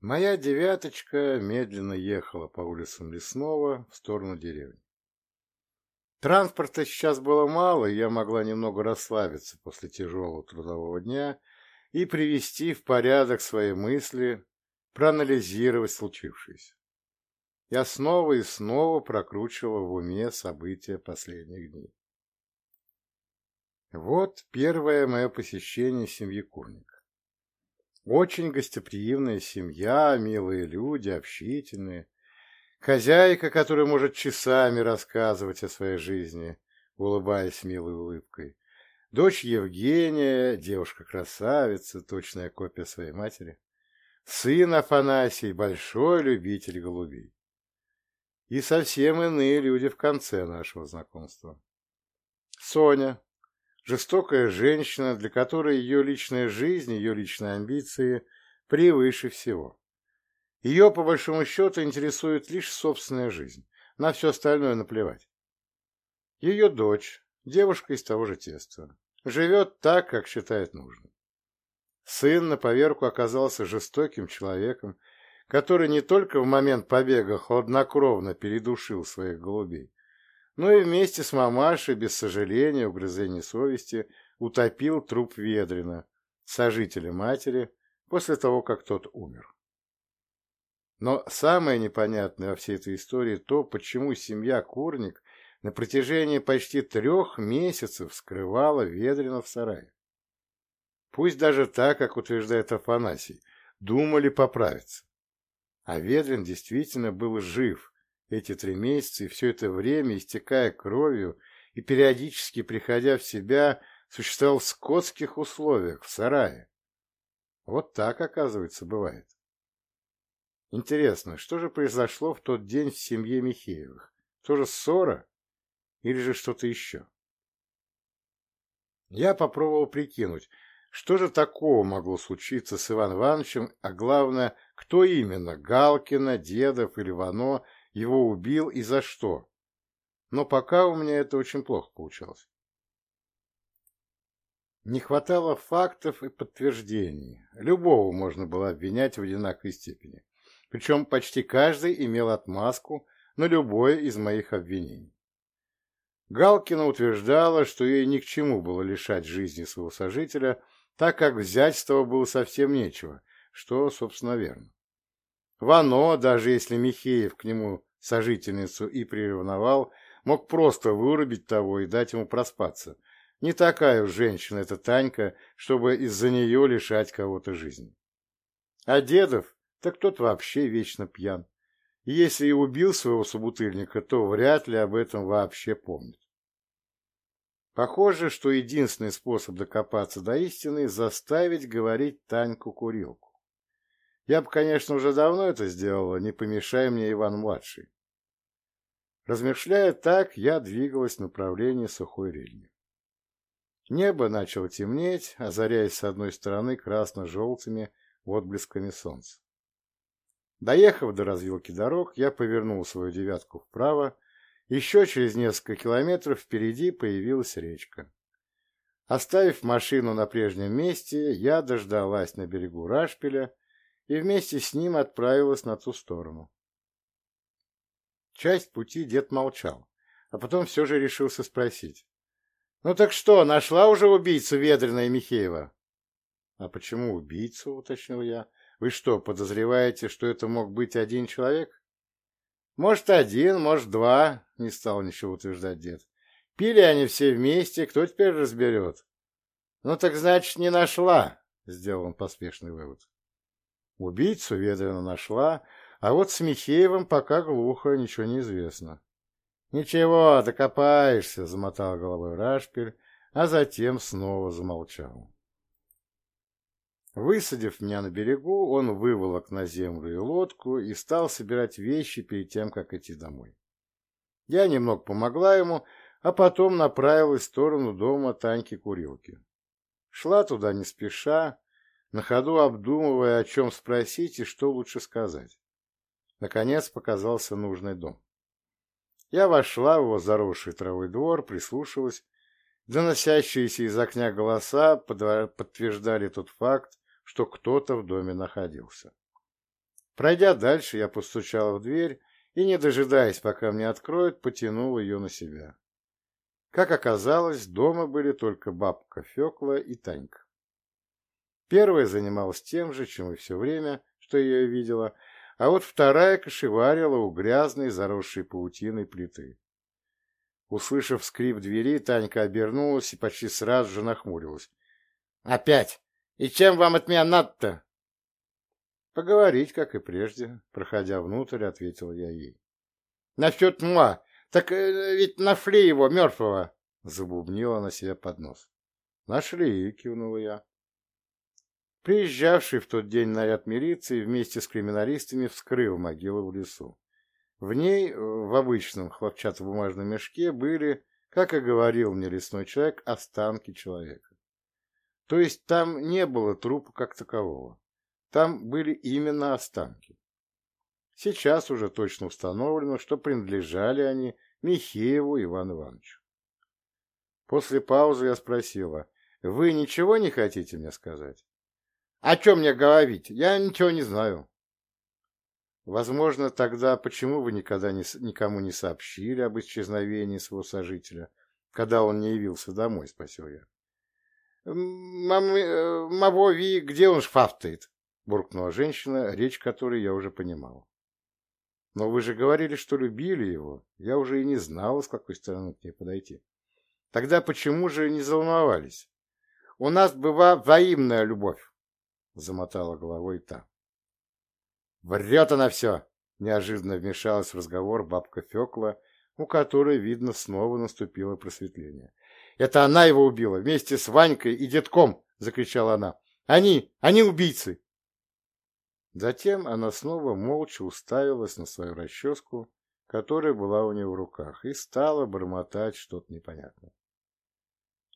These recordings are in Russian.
Моя девяточка медленно ехала по улицам Лесного в сторону деревни. Транспорта сейчас было мало, и я могла немного расслабиться после тяжелого трудового дня и привести в порядок свои мысли, проанализировать случившееся. Я снова и снова прокручивала в уме события последних дней. Вот первое мое посещение семьи Курник. Очень гостеприимная семья, милые люди, общительные. Хозяйка, которая может часами рассказывать о своей жизни, улыбаясь милой улыбкой. Дочь Евгения, девушка-красавица, точная копия своей матери. Сын Афанасий, большой любитель голубей. И совсем иные люди в конце нашего знакомства. Соня, жестокая женщина, для которой ее личная жизнь, ее личные амбиции превыше всего. Ее, по большому счету, интересует лишь собственная жизнь, на все остальное наплевать. Ее дочь, девушка из того же теста, живет так, как считает нужным. Сын на поверку оказался жестоким человеком, который не только в момент побега хладнокровно передушил своих голубей, но и вместе с мамашей, без сожаления, угрызений совести, утопил труп Ведрина, сожителя матери, после того, как тот умер. Но самое непонятное во всей этой истории то, почему семья Курник на протяжении почти трех месяцев скрывала Ведрина в сарае. Пусть даже так, как утверждает Афанасий, думали поправиться. А Ведрин действительно был жив эти три месяца, и все это время, истекая кровью и периодически приходя в себя, существовал в скотских условиях, в сарае. Вот так, оказывается, бывает. Интересно, что же произошло в тот день в семье Михеевых? Тоже ссора? Или же что-то еще? Я попробовал прикинуть, что же такого могло случиться с Иван Ивановичем, а главное, кто именно, Галкина, Дедов или Вано, его убил и за что. Но пока у меня это очень плохо получалось. Не хватало фактов и подтверждений. Любого можно было обвинять в одинаковой степени. Причем почти каждый имел отмазку на любое из моих обвинений. Галкина утверждала, что ей ни к чему было лишать жизни своего сожителя, так как взять с того было совсем нечего, что, собственно, верно. Вано, даже если Михеев к нему сожительницу и приревновал, мог просто вырубить того и дать ему проспаться. Не такая уж женщина эта Танька, чтобы из-за нее лишать кого-то жизни. А Дедов, так тот вообще вечно пьян. И если и убил своего собутыльника, то вряд ли об этом вообще помнит. Похоже, что единственный способ докопаться до истины – заставить говорить Таньку-курилку. Я бы, конечно, уже давно это сделала, не помешай мне Иван-младший. Размышляя так, я двигалась в направлении сухой рельни. Небо начало темнеть, озаряясь с одной стороны красно-желтыми отблесками солнца. Доехав до развилки дорог, я повернул свою девятку вправо. Еще через несколько километров впереди появилась речка. Оставив машину на прежнем месте, я дождалась на берегу Рашпиля и вместе с ним отправилась на ту сторону. Часть пути дед молчал, а потом все же решился спросить. — Ну так что, нашла уже убийцу Ведрина и Михеева? — А почему убийцу? — уточнил я. — Вы что, подозреваете, что это мог быть один человек? — Может, один, может, два, — не стал ничего утверждать дед. — Пили они все вместе, кто теперь разберет? — Ну так значит, не нашла, — сделал он поспешный вывод. Убийцу Ведрина нашла, а вот с Михеевым пока глухо, ничего не известно. — Ничего, докопаешься, — замотал головой Рашпиль, а затем снова замолчал. Высадив меня на берегу, он выволок на землю и лодку и стал собирать вещи перед тем, как идти домой. Я немного помогла ему, а потом направилась в сторону дома Таньки-курилки. Шла туда не спеша, на ходу обдумывая, о чем спросить и что лучше сказать. Наконец показался нужный дом. Я вошла в его заросший травой двор, прислушалась. Доносящиеся из окна голоса подтверждали тот факт, что кто-то в доме находился. Пройдя дальше, я постучал в дверь и, не дожидаясь, пока мне откроют, потянул ее на себя. Как оказалось, дома были только бабка Фекла и Танька. Первая занималась тем же, чем и все время, что я ее видела, а вот вторая кошеварила у грязной, заросшей паутиной плиты. Услышав скрип двери, Танька обернулась и почти сразу же нахмурилась. — Опять? И чем вам от меня надо-то? — Поговорить, как и прежде, проходя внутрь, ответил я ей. — Насчет муа. Так э, ведь нашли его, мертвого, — забубнила на себя под нос. — Нашли, — кивнула я. Приезжавший в тот день наряд милиции вместе с криминалистами вскрыл могилу в лесу. В ней, в обычном хлопчатобумажном мешке, были, как и говорил мне лесной человек, останки человека. То есть там не было трупа как такового. Там были именно останки. Сейчас уже точно установлено, что принадлежали они Михееву Ивану Ивановичу. После паузы я спросила, «Вы ничего не хотите мне сказать?» О чем мне говорить? Я ничего не знаю. Возможно, тогда почему вы никогда не, никому не сообщили об исчезновении своего сожителя, когда он не явился домой, спросил я. Мавови, где он шфафтает? буркнула женщина, речь которой я уже понимал. Но вы же говорили, что любили его. Я уже и не знала, с какой стороны к ней подойти. Тогда почему же не заволновались? У нас была взаимная любовь замотала головой та. Врет она все! Неожиданно вмешалась в разговор бабка Фекла, у которой, видно, снова наступило просветление. «Это она его убила, вместе с Ванькой и детком!» — закричала она. «Они! Они убийцы!» Затем она снова молча уставилась на свою расческу, которая была у нее в руках, и стала бормотать что-то непонятное.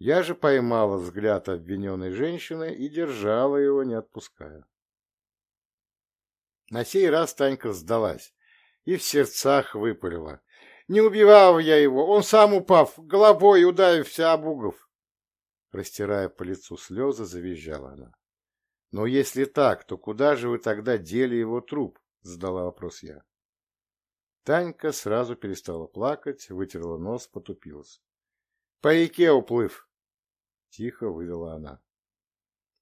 Я же поймала взгляд обвиненной женщины и держала его, не отпуская. На сей раз Танька сдалась и в сердцах выпалила. «Не убивал я его, он сам упав, головой ударився об угов!» Растирая по лицу слезы, завизжала она. «Но если так, то куда же вы тогда дели его труп?» — задала вопрос я. Танька сразу перестала плакать, вытерла нос, потупилась. «По реке уплыв!» — тихо выдала она.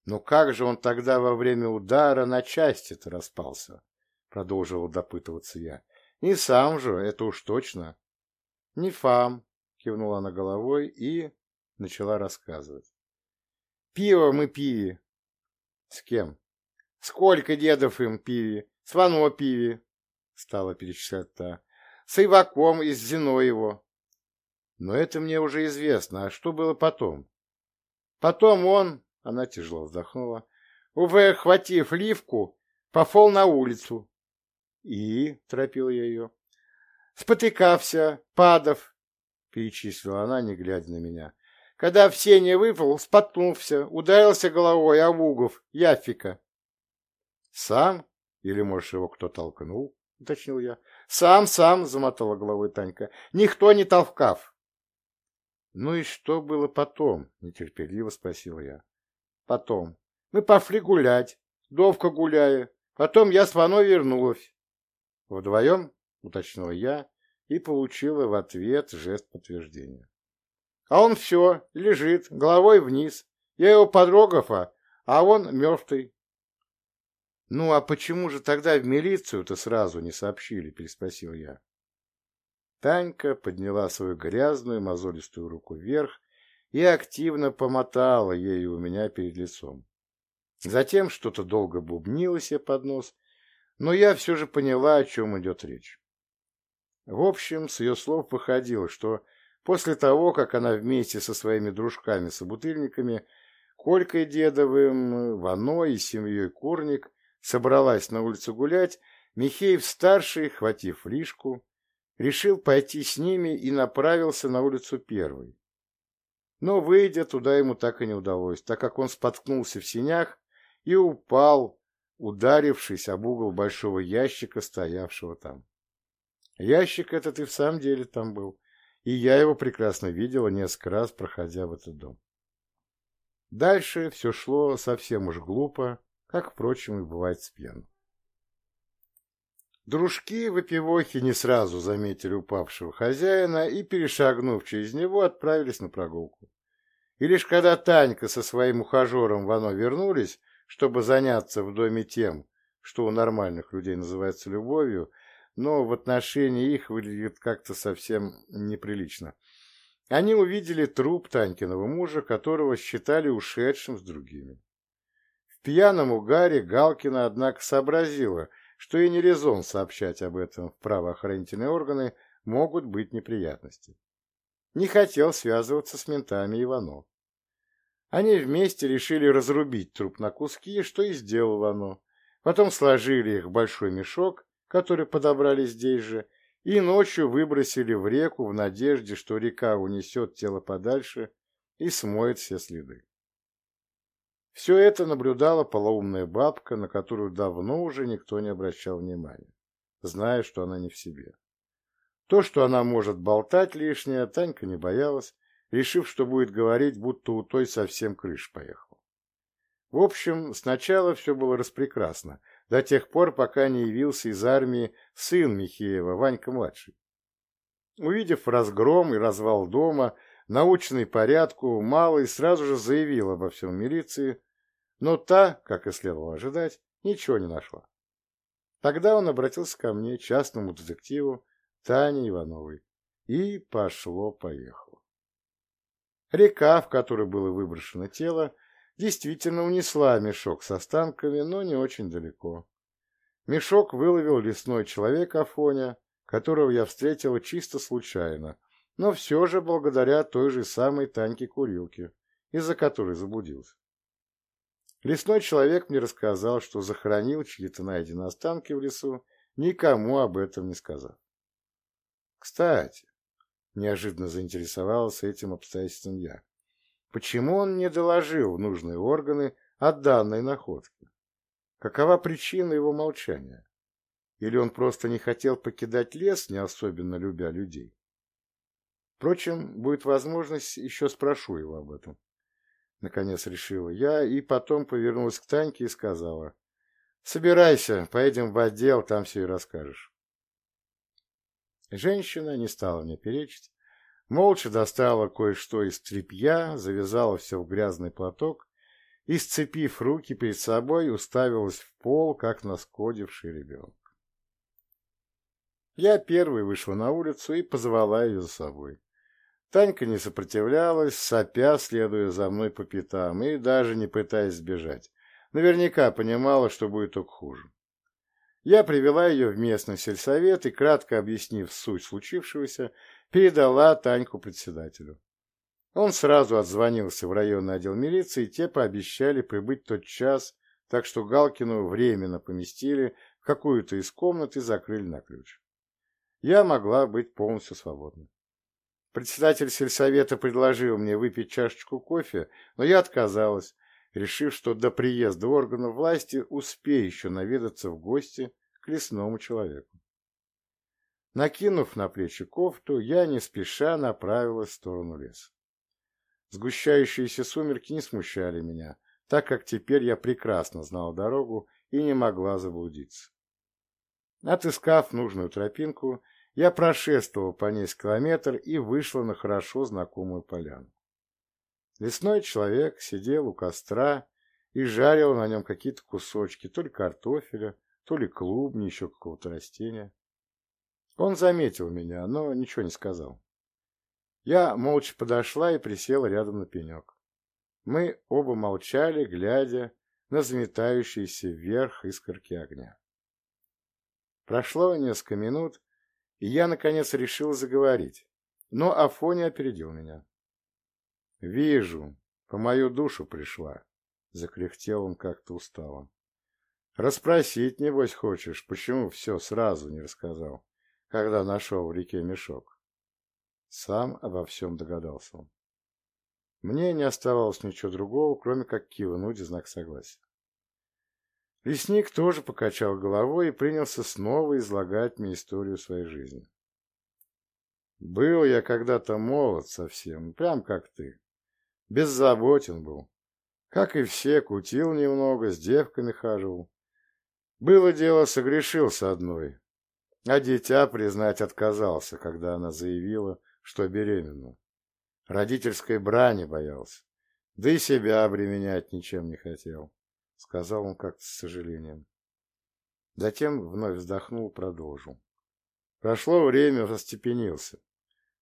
«Но как же он тогда во время удара на части-то распался?» — продолжила допытываться я. «Не сам же, это уж точно». «Не фам», — кивнула она головой и начала рассказывать. «Пиво мы пили». «С кем?» «Сколько дедов им пили? С Вано пили», — стала перечислять та. «С Иваком из Зиноева». «Но это мне уже известно. А что было потом?» Потом он, она тяжело вздохнула, увы, хватив ливку, пофол на улицу. И, торопил я ее, спотыкався, падав, перечислила она, не глядя на меня. Когда все не выпал, споткнулся, ударился головой о угов, яфика. Сам? Или, может, его кто толкнул? — уточнил я. — Сам, сам, — замотала головой Танька. — Никто не толкав. «Ну и что было потом?» — нетерпеливо спросил я. «Потом. Мы пошли гулять. Довка гуляя. Потом я с Ваной вернулась». «Вдвоем?» — уточнила я и получила в ответ жест подтверждения. «А он все, лежит, головой вниз. Я его подрогав, а, а он мертвый». «Ну, а почему же тогда в милицию-то сразу не сообщили?» — переспросил я. Танька подняла свою грязную мозолистую руку вверх и активно помотала ею у меня перед лицом. Затем что-то долго бубнило себе под нос, но я все же поняла, о чем идет речь. В общем, с ее слов выходило, что после того, как она вместе со своими дружками-собутыльниками, Колькой Дедовым, Вано и семьей Курник собралась на улицу гулять, Михеев-старший, хватив лишку, решил пойти с ними и направился на улицу первой. Но, выйдя туда, ему так и не удалось, так как он споткнулся в синях и упал, ударившись об угол большого ящика, стоявшего там. Ящик этот и в самом деле там был, и я его прекрасно видела несколько раз, проходя в этот дом. Дальше все шло совсем уж глупо, как, впрочем, и бывает с пьяным. Дружки выпивохи не сразу заметили упавшего хозяина и, перешагнув через него, отправились на прогулку. И лишь когда Танька со своим ухажером Вано вернулись, чтобы заняться в доме тем, что у нормальных людей называется любовью, но в отношении их выглядит как-то совсем неприлично. Они увидели труп Танькиного мужа, которого считали ушедшим с другими. В пьяном угаре Галкина, однако, сообразила, что и не резон сообщать об этом в правоохранительные органы, могут быть неприятности. Не хотел связываться с ментами Иванов. Они вместе решили разрубить труп на куски, что и сделал Иванов. Потом сложили их в большой мешок, который подобрали здесь же, и ночью выбросили в реку в надежде, что река унесет тело подальше и смоет все следы. Все это наблюдала полоумная бабка, на которую давно уже никто не обращал внимания, зная, что она не в себе. То, что она может болтать лишнее, Танька не боялась, решив, что будет говорить, будто у той совсем крыш поехал. В общем, сначала все было распрекрасно, до тех пор, пока не явился из армии сын Михеева, Ванька-младший. Увидев разгром и развал дома, научный порядку, Малый сразу же заявил обо всем милиции, но та, как и следовало ожидать, ничего не нашла. Тогда он обратился ко мне, частному детективу Тане Ивановой, и пошло-поехало. Река, в которой было выброшено тело, действительно унесла мешок с останками, но не очень далеко. Мешок выловил лесной человек Афоня, которого я встретил чисто случайно, но все же благодаря той же самой Таньке-курилке, из-за которой заблудился. Лесной человек мне рассказал, что захоронил чьи-то найденные останки в лесу, никому об этом не сказав. Кстати, неожиданно заинтересовался этим обстоятельством я. Почему он не доложил в нужные органы о данной находке? Какова причина его молчания? Или он просто не хотел покидать лес, не особенно любя людей? Впрочем, будет возможность, еще спрошу его об этом. Наконец решила я, и потом повернулась к Таньке и сказала. Собирайся, поедем в отдел, там все и расскажешь. Женщина не стала мне перечить, Молча достала кое-что из тряпья, завязала все в грязный платок и, сцепив руки перед собой, уставилась в пол, как наскодивший ребенок. Я первый вышла на улицу и позвала ее за собой. Танька не сопротивлялась, сопя, следуя за мной по пятам, и даже не пытаясь сбежать. Наверняка понимала, что будет только хуже. Я привела ее в местный сельсовет и, кратко объяснив суть случившегося, передала Таньку председателю. Он сразу отзвонился в районный отдел милиции, и те пообещали прибыть тот час, так что Галкину временно поместили в какую-то из комнат и закрыли на ключ. Я могла быть полностью свободной. Председатель сельсовета предложил мне выпить чашечку кофе, но я отказалась, решив, что до приезда органов власти успею еще наведаться в гости к лесному человеку. Накинув на плечи кофту, я не спеша направилась в сторону леса. Сгущающиеся сумерки не смущали меня, так как теперь я прекрасно знал дорогу и не могла заблудиться. Отыскав нужную тропинку, я прошествовал по ней с километр и вышла на хорошо знакомую поляну. Лесной человек сидел у костра и жарил на нем какие-то кусочки, то ли картофеля, то ли клубни, еще какого-то растения. Он заметил меня, но ничего не сказал. Я молча подошла и присела рядом на пенек. Мы оба молчали, глядя на заметающиеся вверх искорки огня. Прошло несколько минут, и я, наконец, решил заговорить, но Афоня опередил меня. — Вижу, по мою душу пришла, — закряхтел он как-то устало. — Расспросить, небось, хочешь, почему все сразу не рассказал? когда нашел в реке мешок. Сам обо всем догадался он. Мне не оставалось ничего другого, кроме как кивнуть в знак согласия. Лесник тоже покачал головой и принялся снова излагать мне историю своей жизни. Был я когда-то молод совсем, прям как ты. Беззаботен был. Как и все, кутил немного, с девками хаживал. Было дело, согрешился одной, А дитя признать отказался, когда она заявила, что беременна. Родительской брани боялся, да и себя обременять ничем не хотел, — сказал он как-то с сожалением. Затем вновь вздохнул, продолжил. Прошло время, остепенился.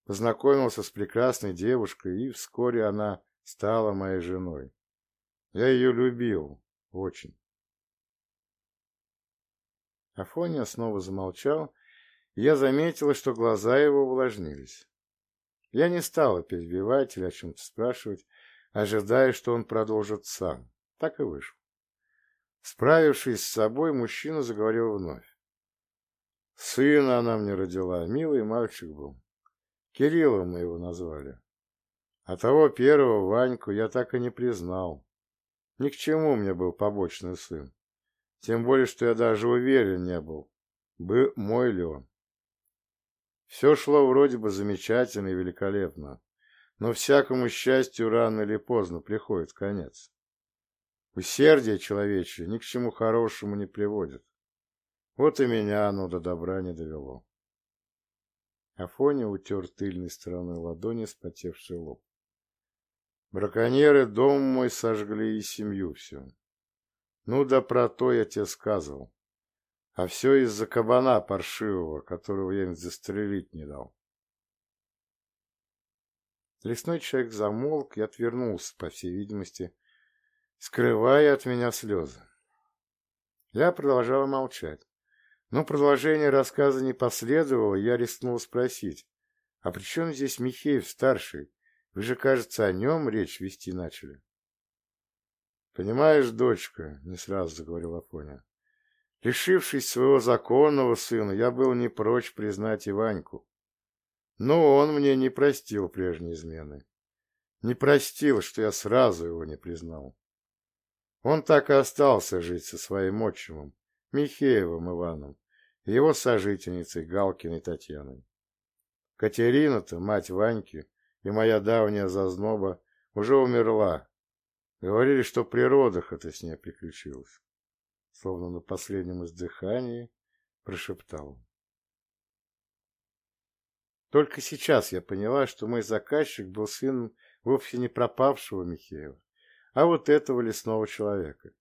Познакомился с прекрасной девушкой, и вскоре она стала моей женой. Я ее любил очень. Афоня снова замолчал, и я заметила, что глаза его увлажнились. Я не стала перебивать или о чем-то спрашивать, ожидая, что он продолжит сам. Так и вышло. Справившись с собой, мужчина заговорил вновь. Сына она мне родила, милый мальчик был. Кириллом мы его назвали. А того первого Ваньку я так и не признал. Ни к чему мне был побочный сын. Тем более, что я даже уверен не был, бы мой ли он. Все шло вроде бы замечательно и великолепно, но всякому счастью рано или поздно приходит конец. Усердие человечье ни к чему хорошему не приводит. Вот и меня оно до добра не довело. Афоня утер тыльной стороной ладони спотевший лоб. Браконьеры дом мой сожгли и семью всю. Ну да про то я тебе сказывал. А все из-за кабана паршивого, которого я им застрелить не дал. Лесной человек замолк и отвернулся, по всей видимости, скрывая от меня слезы. Я продолжала молчать. Но продолжение рассказа не последовало, я рискнул спросить, а при чем здесь Михеев-старший? Вы же, кажется, о нем речь вести начали. Понимаешь, дочка, — не сразу заговорил Афоня, — лишившись своего законного сына, я был не прочь признать Иваньку. Но он мне не простил прежней измены. Не простил, что я сразу его не признал. Он так и остался жить со своим отчимом, Михеевым Иваном и его сожительницей Галкиной Татьяной. Катерина-то, мать Ваньки, и моя давняя зазноба уже умерла. Говорили, что при родах это с ней приключилось. Словно на последнем издыхании прошептал. Только сейчас я поняла, что мой заказчик был сыном вовсе не пропавшего Михеева, а вот этого лесного человека.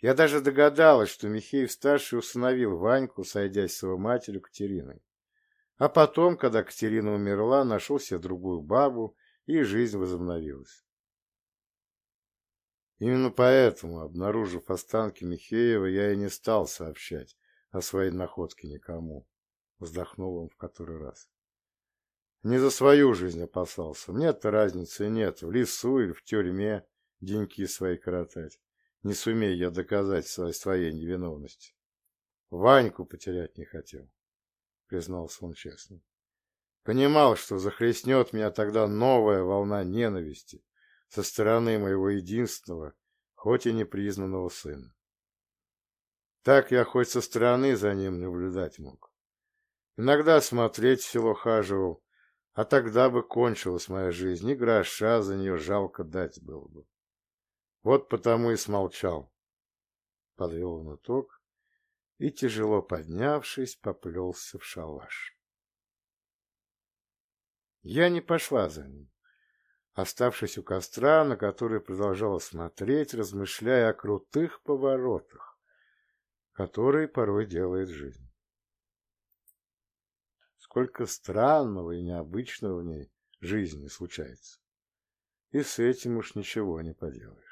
Я даже догадалась, что Михеев-старший усыновил Ваньку, сойдясь с его матерью Катериной. А потом, когда Катерина умерла, нашел себе другую бабу, и жизнь возобновилась. Именно поэтому, обнаружив останки Михеева, я и не стал сообщать о своей находке никому. Вздохнул он в который раз. Не за свою жизнь опасался. Мне-то разницы нет, в лесу или в тюрьме деньки свои коротать не сумею я доказать своей невиновности. Ваньку потерять не хотел, признался он честно. Понимал, что захлестнет меня тогда новая волна ненависти со стороны моего единственного, хоть и непризнанного сына. Так я хоть со стороны за ним наблюдать мог. Иногда смотреть в село хаживал, а тогда бы кончилась моя жизнь, и гроша за нее жалко дать было бы. Вот потому и смолчал. Подвел он итог и, тяжело поднявшись, поплелся в шалаш. Я не пошла за ним, оставшись у костра, на который продолжала смотреть, размышляя о крутых поворотах, которые порой делает жизнь. Сколько странного и необычного в ней жизни случается. И с этим уж ничего не поделаешь.